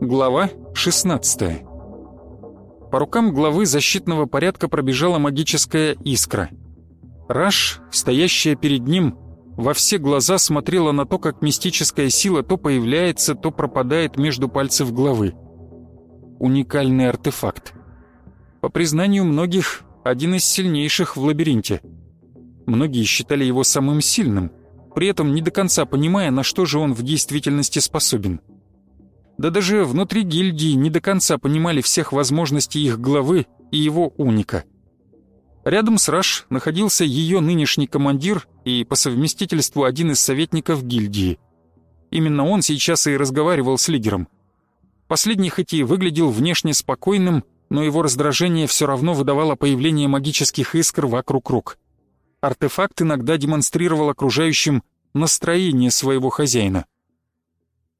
Глава 16 По рукам главы защитного порядка пробежала магическая искра. Раш, стоящая перед ним, во все глаза смотрела на то, как мистическая сила то появляется, то пропадает между пальцев главы. Уникальный артефакт. По признанию многих, один из сильнейших в лабиринте. Многие считали его самым сильным, при этом не до конца понимая, на что же он в действительности способен. Да даже внутри гильдии не до конца понимали всех возможностей их главы и его уника. Рядом с Раш находился ее нынешний командир и по совместительству один из советников гильдии. Именно он сейчас и разговаривал с лидером. Последний хоть и выглядел внешне спокойным, но его раздражение все равно выдавало появление магических искр вокруг рук. Артефакт иногда демонстрировал окружающим настроение своего хозяина.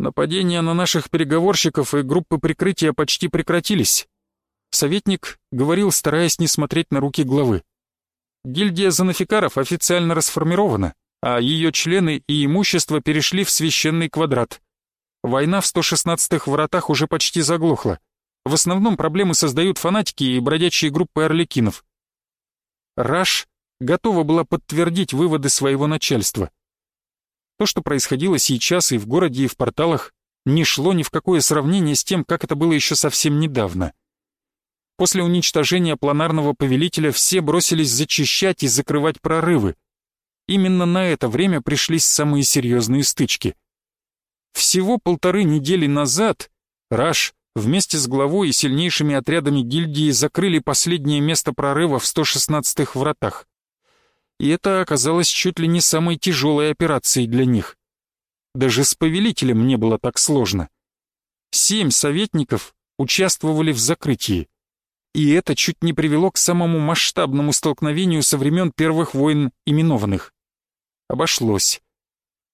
Нападения на наших переговорщиков и группы прикрытия почти прекратились. Советник говорил, стараясь не смотреть на руки главы. Гильдия занафикаров официально расформирована, а ее члены и имущество перешли в священный квадрат. Война в 116-х вратах уже почти заглохла. В основном проблемы создают фанатики и бродячие группы орликинов. Раш готова была подтвердить выводы своего начальства. То, что происходило сейчас и в городе, и в порталах, не шло ни в какое сравнение с тем, как это было еще совсем недавно. После уничтожения планарного повелителя все бросились зачищать и закрывать прорывы. Именно на это время пришлись самые серьезные стычки. Всего полторы недели назад Раш вместе с главой и сильнейшими отрядами гильдии закрыли последнее место прорыва в 116-х вратах и это оказалось чуть ли не самой тяжелой операцией для них. Даже с повелителем не было так сложно. Семь советников участвовали в закрытии, и это чуть не привело к самому масштабному столкновению со времен первых войн именованных. Обошлось.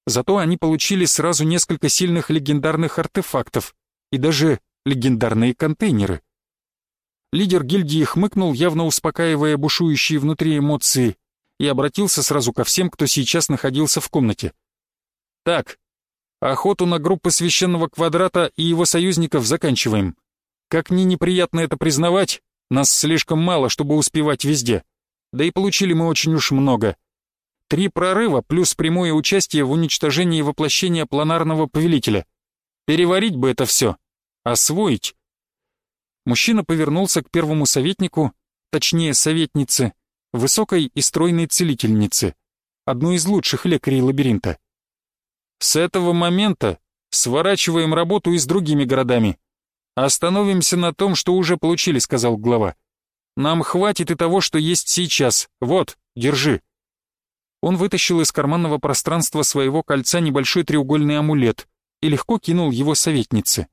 Зато они получили сразу несколько сильных легендарных артефактов и даже легендарные контейнеры. Лидер гильдии хмыкнул, явно успокаивая бушующие внутри эмоции, и обратился сразу ко всем, кто сейчас находился в комнате. «Так, охоту на группы священного квадрата и его союзников заканчиваем. Как ни неприятно это признавать, нас слишком мало, чтобы успевать везде. Да и получили мы очень уж много. Три прорыва плюс прямое участие в уничтожении воплощения планарного повелителя. Переварить бы это все. Освоить». Мужчина повернулся к первому советнику, точнее советнице, высокой и стройной целительницы, одной из лучших лекарей лабиринта. С этого момента сворачиваем работу и с другими городами. Остановимся на том, что уже получили, сказал глава. Нам хватит и того, что есть сейчас. Вот, держи. Он вытащил из карманного пространства своего кольца небольшой треугольный амулет и легко кинул его советнице.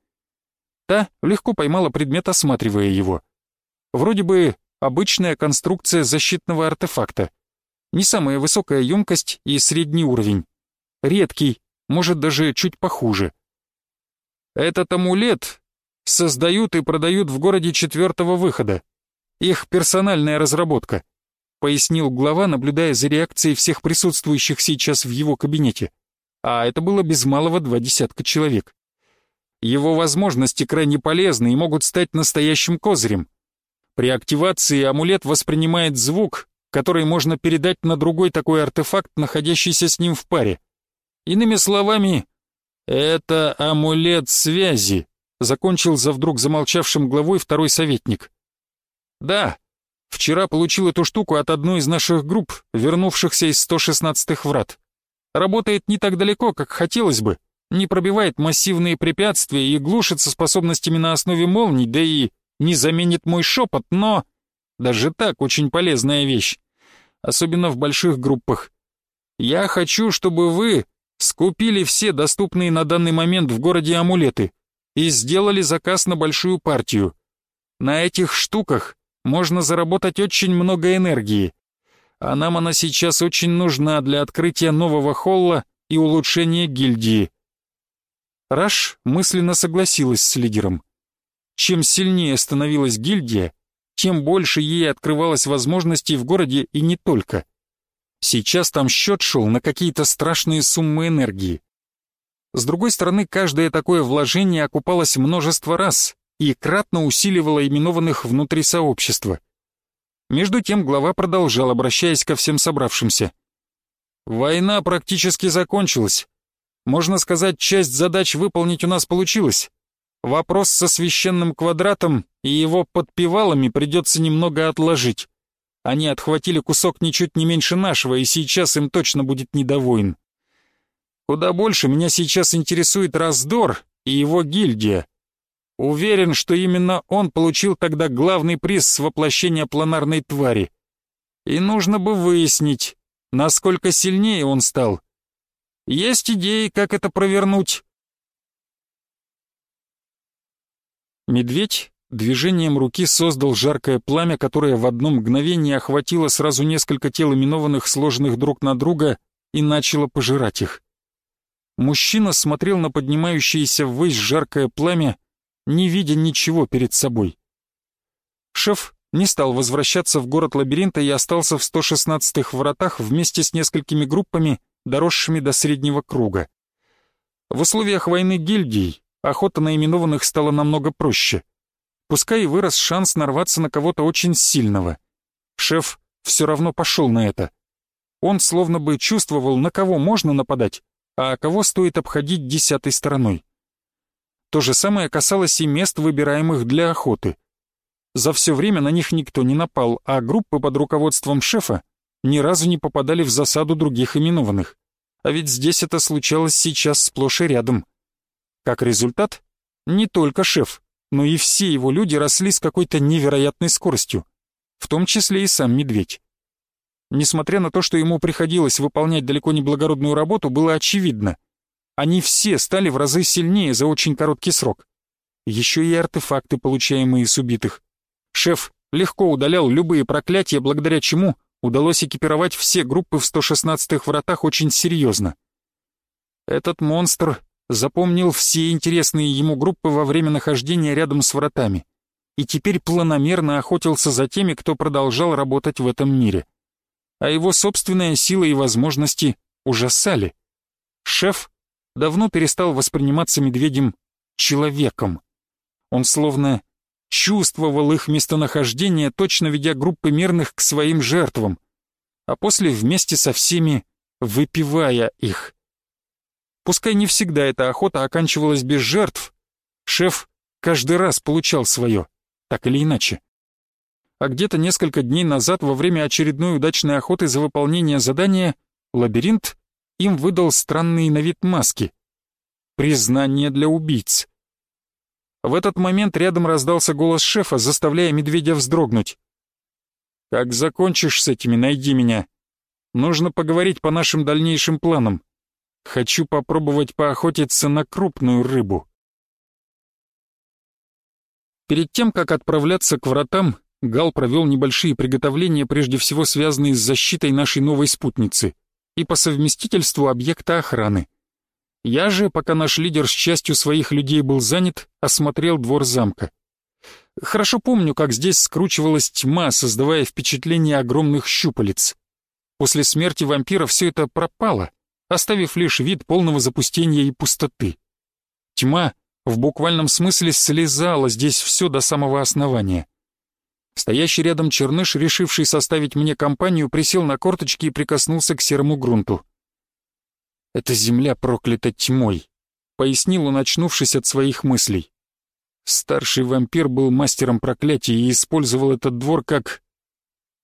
Та легко поймала предмет, осматривая его. Вроде бы обычная конструкция защитного артефакта. Не самая высокая емкость и средний уровень. Редкий, может даже чуть похуже. Этот амулет создают и продают в городе четвертого выхода. Их персональная разработка, пояснил глава, наблюдая за реакцией всех присутствующих сейчас в его кабинете. А это было без малого два десятка человек. Его возможности крайне полезны и могут стать настоящим козырем. При активации амулет воспринимает звук, который можно передать на другой такой артефакт, находящийся с ним в паре. Иными словами, это амулет связи, закончил за вдруг замолчавшим главой второй советник. Да, вчера получил эту штуку от одной из наших групп, вернувшихся из 116-х врат. Работает не так далеко, как хотелось бы, не пробивает массивные препятствия и глушится способностями на основе молний, да и не заменит мой шепот, но... Даже так очень полезная вещь. Особенно в больших группах. Я хочу, чтобы вы скупили все доступные на данный момент в городе амулеты и сделали заказ на большую партию. На этих штуках можно заработать очень много энергии, а нам она сейчас очень нужна для открытия нового холла и улучшения гильдии. Раш мысленно согласилась с лидером. Чем сильнее становилась гильдия, тем больше ей открывалось возможностей в городе и не только. Сейчас там счет шел на какие-то страшные суммы энергии. С другой стороны, каждое такое вложение окупалось множество раз и кратно усиливало именованных внутри сообщества. Между тем глава продолжал, обращаясь ко всем собравшимся. «Война практически закончилась. Можно сказать, часть задач выполнить у нас получилось. Вопрос со священным квадратом и его подпевалами придется немного отложить. Они отхватили кусок ничуть не меньше нашего, и сейчас им точно будет недовоин. Куда больше меня сейчас интересует раздор и его гильдия. Уверен, что именно он получил тогда главный приз с воплощения планарной твари. И нужно бы выяснить, насколько сильнее он стал. Есть идеи, как это провернуть. Медведь движением руки создал жаркое пламя, которое в одно мгновение охватило сразу несколько тел именованных, сложенных друг на друга, и начало пожирать их. Мужчина смотрел на поднимающееся ввысь жаркое пламя, не видя ничего перед собой. Шеф не стал возвращаться в город лабиринта и остался в 116-х вратах вместе с несколькими группами, доросшими до среднего круга. В условиях войны гильдий охота на именованных стала намного проще. Пускай и вырос шанс нарваться на кого-то очень сильного. Шеф все равно пошел на это. Он словно бы чувствовал, на кого можно нападать, а кого стоит обходить десятой стороной. То же самое касалось и мест, выбираемых для охоты. За все время на них никто не напал, а группы под руководством шефа ни разу не попадали в засаду других именованных. А ведь здесь это случалось сейчас сплошь и рядом. Как результат, не только шеф, но и все его люди росли с какой-то невероятной скоростью, в том числе и сам медведь. Несмотря на то, что ему приходилось выполнять далеко не благородную работу, было очевидно. Они все стали в разы сильнее за очень короткий срок. Еще и артефакты, получаемые с убитых. Шеф легко удалял любые проклятия, благодаря чему удалось экипировать все группы в 116-х вратах очень серьезно. Этот монстр запомнил все интересные ему группы во время нахождения рядом с вратами и теперь планомерно охотился за теми, кто продолжал работать в этом мире. А его собственная сила и возможности ужасали. Шеф давно перестал восприниматься медведем человеком. Он словно чувствовал их местонахождение, точно ведя группы мирных к своим жертвам, а после вместе со всеми выпивая их. Пускай не всегда эта охота оканчивалась без жертв, шеф каждый раз получал свое, так или иначе. А где-то несколько дней назад, во время очередной удачной охоты за выполнение задания, лабиринт им выдал странные на вид маски. Признание для убийц. В этот момент рядом раздался голос шефа, заставляя медведя вздрогнуть. «Как закончишь с этими, найди меня. Нужно поговорить по нашим дальнейшим планам. Хочу попробовать поохотиться на крупную рыбу. Перед тем, как отправляться к вратам, Гал провел небольшие приготовления, прежде всего связанные с защитой нашей новой спутницы и по совместительству объекта охраны. Я же, пока наш лидер с частью своих людей был занят, осмотрел двор замка. Хорошо помню, как здесь скручивалась тьма, создавая впечатление огромных щупалец. После смерти вампира все это пропало — оставив лишь вид полного запустения и пустоты. Тьма в буквальном смысле слезала здесь все до самого основания. Стоящий рядом черныш, решивший составить мне компанию, присел на корточки и прикоснулся к серому грунту. «Эта земля проклята тьмой», — пояснил он, очнувшись от своих мыслей. Старший вампир был мастером проклятия и использовал этот двор как...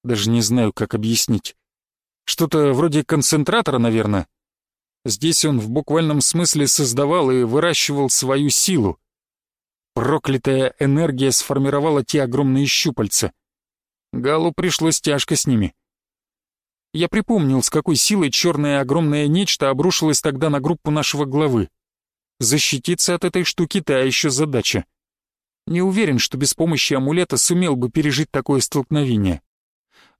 Даже не знаю, как объяснить. Что-то вроде концентратора, наверное. Здесь он в буквальном смысле создавал и выращивал свою силу. Проклятая энергия сформировала те огромные щупальца. Галу пришлось тяжко с ними. Я припомнил, с какой силой черное огромное нечто обрушилось тогда на группу нашего главы. Защититься от этой штуки та еще задача. Не уверен, что без помощи амулета сумел бы пережить такое столкновение.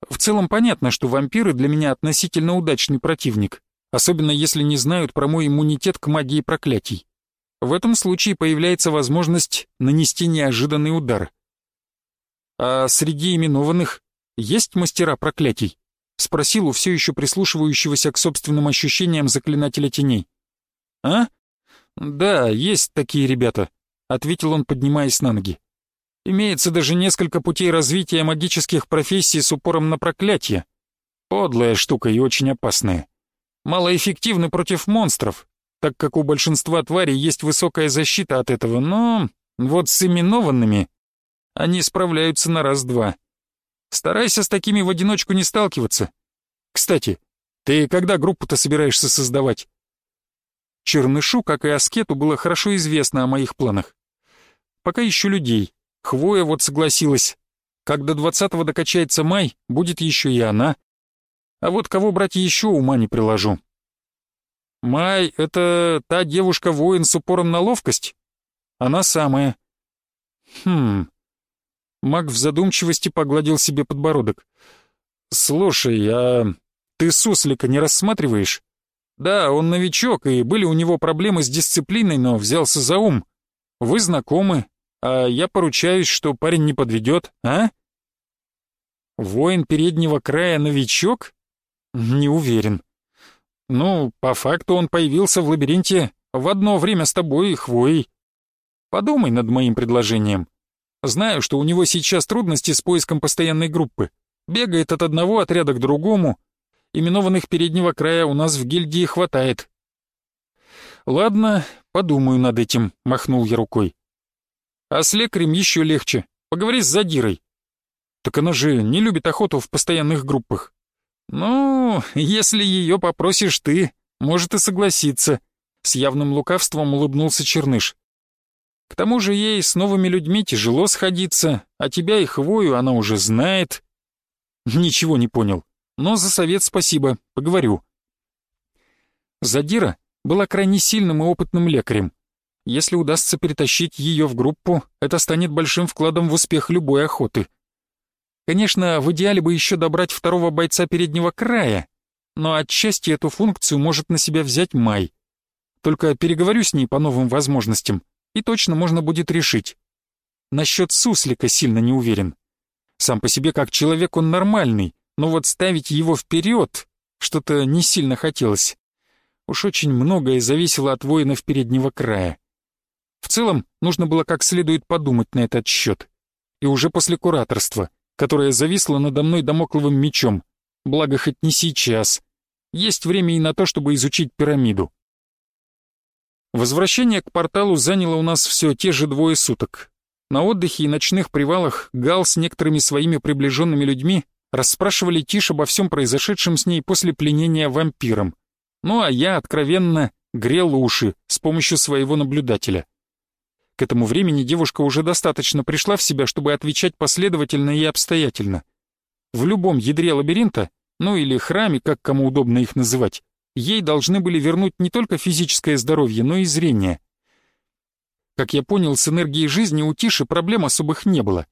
В целом понятно, что вампиры для меня относительно удачный противник, особенно если не знают про мой иммунитет к магии проклятий. В этом случае появляется возможность нанести неожиданный удар. А среди именованных есть мастера проклятий? Спросил у все еще прислушивающегося к собственным ощущениям заклинателя теней. А? Да, есть такие ребята, ответил он, поднимаясь на ноги. Имеется даже несколько путей развития магических профессий с упором на проклятие. Подлая штука и очень опасная. Малоэффективны против монстров, так как у большинства тварей есть высокая защита от этого, но вот с именованными они справляются на раз-два. Старайся с такими в одиночку не сталкиваться. Кстати, ты когда группу-то собираешься создавать? Чернышу, как и Аскету, было хорошо известно о моих планах. Пока ищу людей, Хвоя вот согласилась. Как до двадцатого докачается май, будет еще и она. А вот кого брать еще ума не приложу. Май — это та девушка-воин с упором на ловкость? Она самая. Хм. Маг в задумчивости погладил себе подбородок. «Слушай, а ты суслика не рассматриваешь?» «Да, он новичок, и были у него проблемы с дисциплиной, но взялся за ум. Вы знакомы, а я поручаюсь, что парень не подведет, а? Воин переднего края новичок? Не уверен. Ну, по факту он появился в лабиринте в одно время с тобой и Хвоей. Подумай над моим предложением. Знаю, что у него сейчас трудности с поиском постоянной группы. Бегает от одного отряда к другому. Именованных переднего края у нас в гильдии хватает. Ладно, подумаю над этим, махнул я рукой. А с лекарем еще легче. Поговори с задирой. Так она же не любит охоту в постоянных группах. Ну, если ее попросишь ты, может и согласиться. С явным лукавством улыбнулся Черныш. К тому же ей с новыми людьми тяжело сходиться, а тебя и хвою она уже знает. Ничего не понял, но за совет спасибо, поговорю. Задира была крайне сильным и опытным лекарем. Если удастся перетащить ее в группу, это станет большим вкладом в успех любой охоты. Конечно, в идеале бы еще добрать второго бойца переднего края, но отчасти эту функцию может на себя взять Май. Только переговорю с ней по новым возможностям, и точно можно будет решить. Насчет суслика сильно не уверен. Сам по себе как человек он нормальный, но вот ставить его вперед что-то не сильно хотелось. Уж очень многое зависело от воинов переднего края. В целом, нужно было как следует подумать на этот счет. И уже после кураторства, которое зависло надо мной домокловым мечом, благо хоть не сейчас, есть время и на то, чтобы изучить пирамиду. Возвращение к порталу заняло у нас все те же двое суток. На отдыхе и ночных привалах Гал с некоторыми своими приближенными людьми расспрашивали Тиш обо всем произошедшем с ней после пленения вампиром. Ну а я, откровенно, грел уши с помощью своего наблюдателя. К этому времени девушка уже достаточно пришла в себя, чтобы отвечать последовательно и обстоятельно. В любом ядре лабиринта, ну или храме, как кому удобно их называть, ей должны были вернуть не только физическое здоровье, но и зрение. Как я понял, с энергией жизни у Тиши проблем особых не было.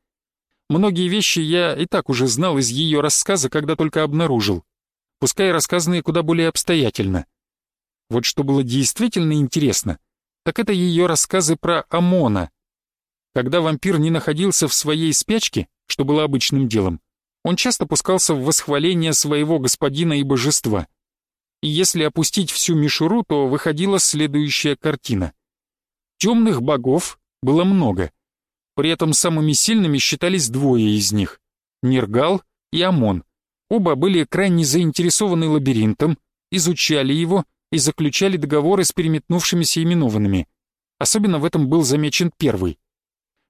Многие вещи я и так уже знал из ее рассказа, когда только обнаружил, пускай рассказанные куда более обстоятельно. Вот что было действительно интересно — так это ее рассказы про Амона. Когда вампир не находился в своей спячке, что было обычным делом, он часто пускался в восхваление своего господина и божества. И если опустить всю мишуру, то выходила следующая картина. Темных богов было много. При этом самыми сильными считались двое из них — Нергал и Амон. Оба были крайне заинтересованы лабиринтом, изучали его и заключали договоры с переметнувшимися именованными. Особенно в этом был замечен первый.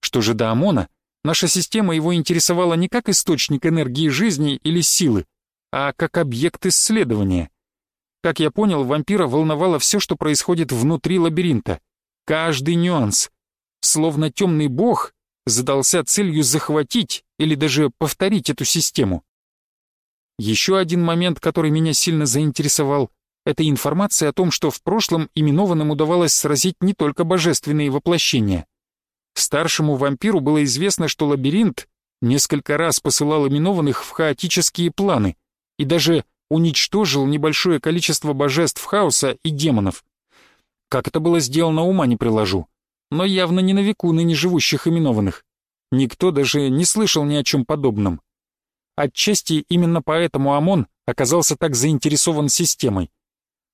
Что же до ОМОНа, наша система его интересовала не как источник энергии жизни или силы, а как объект исследования. Как я понял, вампира волновало все, что происходит внутри лабиринта. Каждый нюанс. Словно темный бог задался целью захватить или даже повторить эту систему. Еще один момент, который меня сильно заинтересовал, это информация о том, что в прошлом именованным удавалось сразить не только божественные воплощения. Старшему вампиру было известно, что лабиринт несколько раз посылал именованных в хаотические планы и даже уничтожил небольшое количество божеств хаоса и демонов. Как это было сделано, ума не приложу, но явно не на веку ныне живущих именованных. Никто даже не слышал ни о чем подобном. Отчасти именно поэтому ОМОН оказался так заинтересован системой.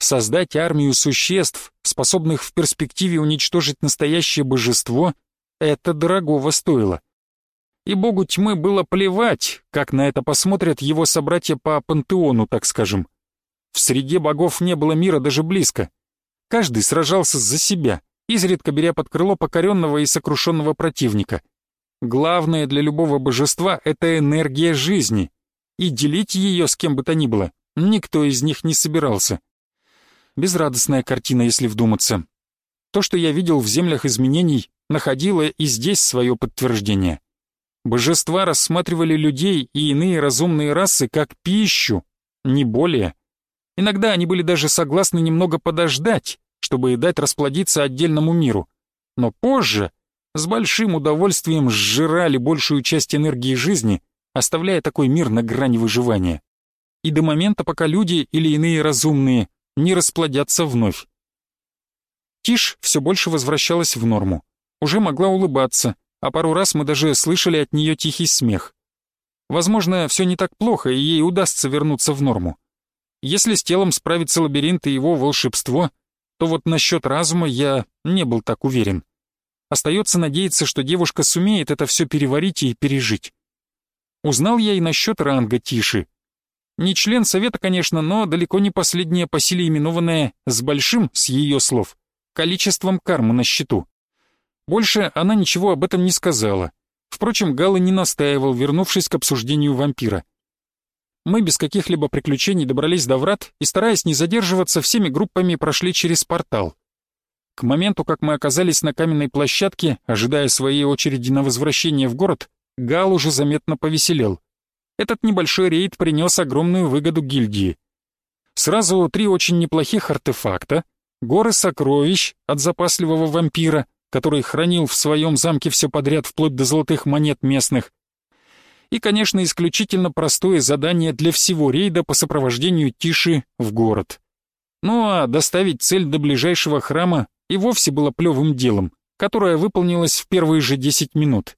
Создать армию существ, способных в перспективе уничтожить настоящее божество, это дорогого стоило. И богу тьмы было плевать, как на это посмотрят его собратья по пантеону, так скажем. В среде богов не было мира даже близко. Каждый сражался за себя, изредка беря под крыло покоренного и сокрушенного противника — Главное для любого божества — это энергия жизни, и делить ее с кем бы то ни было никто из них не собирался. Безрадостная картина, если вдуматься. То, что я видел в землях изменений, находило и здесь свое подтверждение. Божества рассматривали людей и иные разумные расы как пищу, не более. Иногда они были даже согласны немного подождать, чтобы дать расплодиться отдельному миру. Но позже с большим удовольствием сжирали большую часть энергии жизни, оставляя такой мир на грани выживания. И до момента, пока люди или иные разумные не расплодятся вновь. Тишь все больше возвращалась в норму. Уже могла улыбаться, а пару раз мы даже слышали от нее тихий смех. Возможно, все не так плохо, и ей удастся вернуться в норму. Если с телом справится лабиринт и его волшебство, то вот насчет разума я не был так уверен. Остается надеяться, что девушка сумеет это все переварить и пережить. Узнал я и насчет ранга Тиши. Не член совета, конечно, но далеко не последняя по силе именованная с большим, с ее слов, количеством кармы на счету. Больше она ничего об этом не сказала. Впрочем, Гала не настаивал, вернувшись к обсуждению вампира. Мы без каких-либо приключений добрались до врат и, стараясь не задерживаться, всеми группами прошли через портал. К моменту, как мы оказались на каменной площадке, ожидая своей очереди на возвращение в город, Гал уже заметно повеселел. Этот небольшой рейд принес огромную выгоду гильдии. Сразу три очень неплохих артефакта, горы сокровищ от запасливого вампира, который хранил в своем замке все подряд вплоть до золотых монет местных, и, конечно, исключительно простое задание для всего рейда по сопровождению Тиши в город. Ну а доставить цель до ближайшего храма и вовсе было плевым делом, которое выполнилось в первые же 10 минут.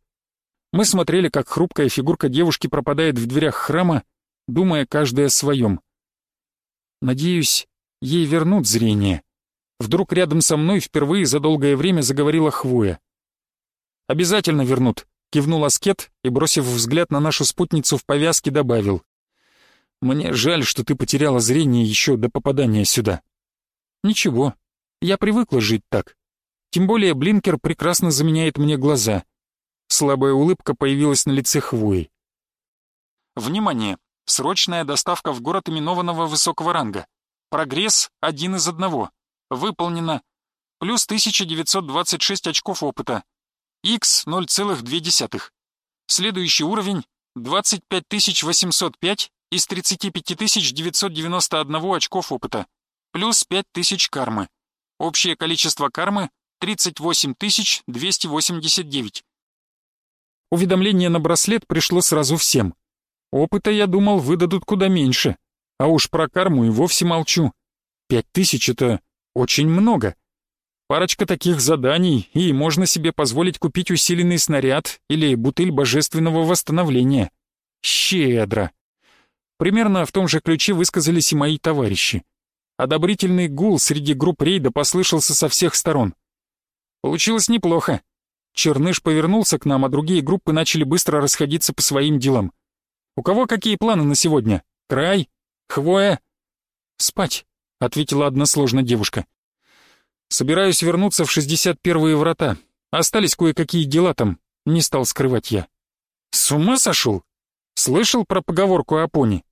Мы смотрели, как хрупкая фигурка девушки пропадает в дверях храма, думая каждая о своем. Надеюсь, ей вернут зрение. Вдруг рядом со мной впервые за долгое время заговорила Хвоя. «Обязательно вернут», — кивнул Аскет и, бросив взгляд на нашу спутницу в повязке, добавил. «Мне жаль, что ты потеряла зрение еще до попадания сюда». «Ничего, я привыкла жить так. Тем более блинкер прекрасно заменяет мне глаза. Слабая улыбка появилась на лице Хвои. Внимание! Срочная доставка в город именованного высокого ранга. Прогресс один из одного. Выполнено. Плюс 1926 очков опыта. X 0,2. Следующий уровень 25805 из 35991 очков опыта. Плюс 5000 кармы. Общее количество кармы — 38 289. Уведомление на браслет пришло сразу всем. Опыта, я думал, выдадут куда меньше. А уж про карму и вовсе молчу. Пять тысяч — это очень много. Парочка таких заданий, и можно себе позволить купить усиленный снаряд или бутыль божественного восстановления. Щедро. Примерно в том же ключе высказались и мои товарищи. Одобрительный гул среди групп рейда послышался со всех сторон. Получилось неплохо. Черныш повернулся к нам, а другие группы начали быстро расходиться по своим делам. «У кого какие планы на сегодня? Край? Хвоя?» «Спать», — ответила односложно девушка. «Собираюсь вернуться в 61-е врата. Остались кое-какие дела там», — не стал скрывать я. «С ума сошел? Слышал про поговорку о пони?»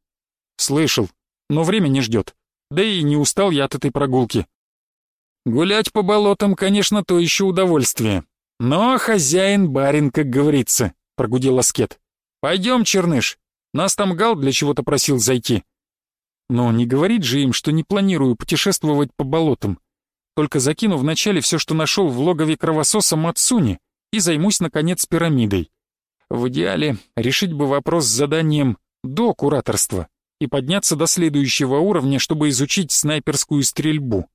«Слышал, но время не ждет да и не устал я от этой прогулки. Гулять по болотам, конечно, то еще удовольствие. Но хозяин барин, как говорится, прогудел Аскет. Пойдем, Черныш, нас там Гал для чего-то просил зайти. Но не говорить же им, что не планирую путешествовать по болотам. Только закину вначале все, что нашел в логове кровососа Мацуни, и займусь, наконец, пирамидой. В идеале решить бы вопрос с заданием до кураторства и подняться до следующего уровня, чтобы изучить снайперскую стрельбу.